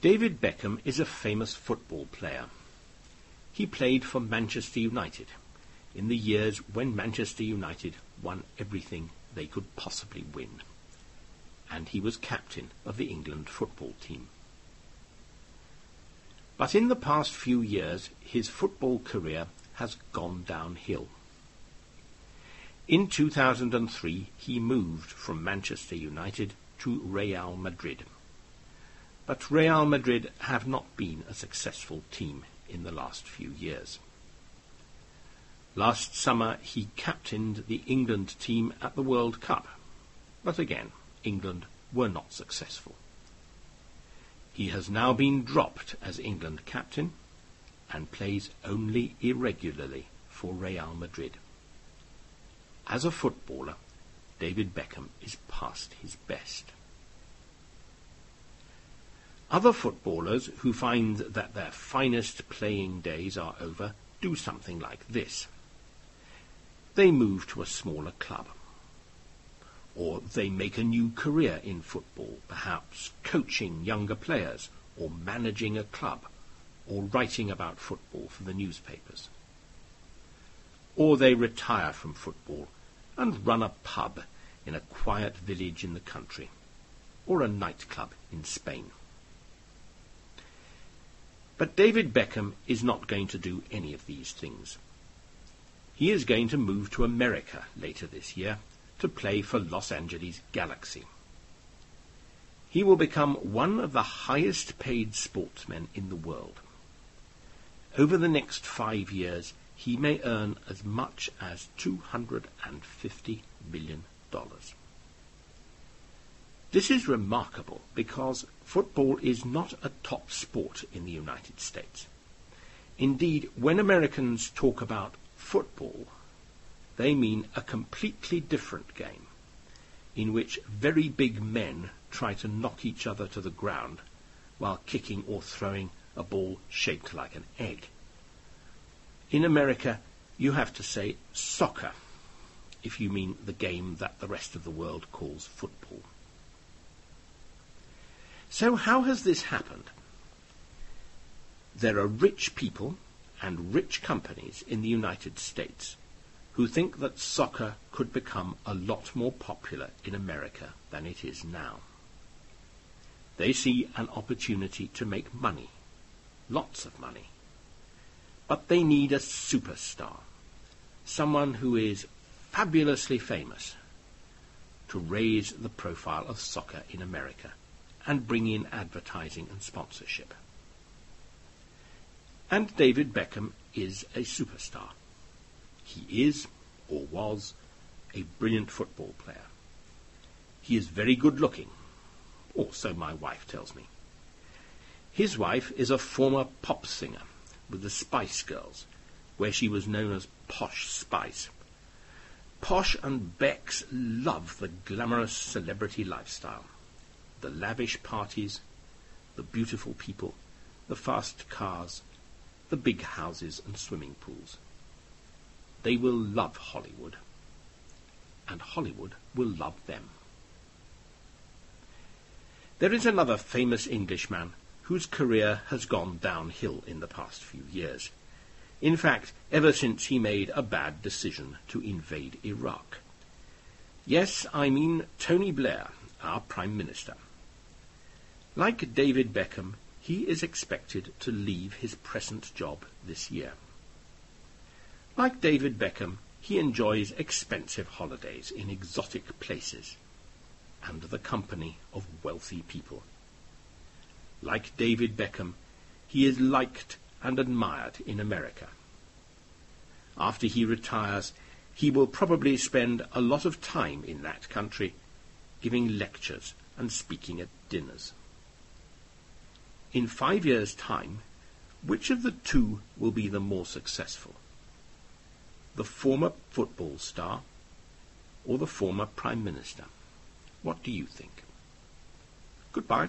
David Beckham is a famous football player. He played for Manchester United in the years when Manchester United won everything they could possibly win. And he was captain of the England football team. But in the past few years, his football career has gone downhill. In 2003, he moved from Manchester United to Real Madrid. But Real Madrid have not been a successful team in the last few years. Last summer he captained the England team at the World Cup, but again England were not successful. He has now been dropped as England captain and plays only irregularly for Real Madrid. As a footballer, David Beckham is past his best. Other footballers who find that their finest playing days are over do something like this. They move to a smaller club. Or they make a new career in football, perhaps coaching younger players, or managing a club, or writing about football for the newspapers. Or they retire from football and run a pub in a quiet village in the country, or a nightclub in Spain. But David Beckham is not going to do any of these things. He is going to move to America later this year to play for Los Angeles Galaxy. He will become one of the highest paid sportsmen in the world. Over the next five years, he may earn as much as $250 million. This is remarkable because football is not a top sport in the United States. Indeed, when Americans talk about football, they mean a completely different game in which very big men try to knock each other to the ground while kicking or throwing a ball shaped like an egg. In America, you have to say soccer if you mean the game that the rest of the world calls football. So how has this happened? There are rich people and rich companies in the United States who think that soccer could become a lot more popular in America than it is now. They see an opportunity to make money, lots of money. But they need a superstar, someone who is fabulously famous, to raise the profile of soccer in America and bring in advertising and sponsorship. And David Beckham is a superstar. He is, or was, a brilliant football player. He is very good looking, or so my wife tells me. His wife is a former pop singer with the Spice Girls, where she was known as Posh Spice. Posh and Becks love the glamorous celebrity lifestyle the lavish parties, the beautiful people, the fast cars, the big houses and swimming pools. They will love Hollywood, and Hollywood will love them. There is another famous Englishman whose career has gone downhill in the past few years. In fact, ever since he made a bad decision to invade Iraq. Yes, I mean Tony Blair, our Prime Minister. Like David Beckham, he is expected to leave his present job this year. Like David Beckham, he enjoys expensive holidays in exotic places and the company of wealthy people. Like David Beckham, he is liked and admired in America. After he retires, he will probably spend a lot of time in that country giving lectures and speaking at dinners in five years' time, which of the two will be the more successful? The former football star or the former Prime Minister? What do you think? Goodbye.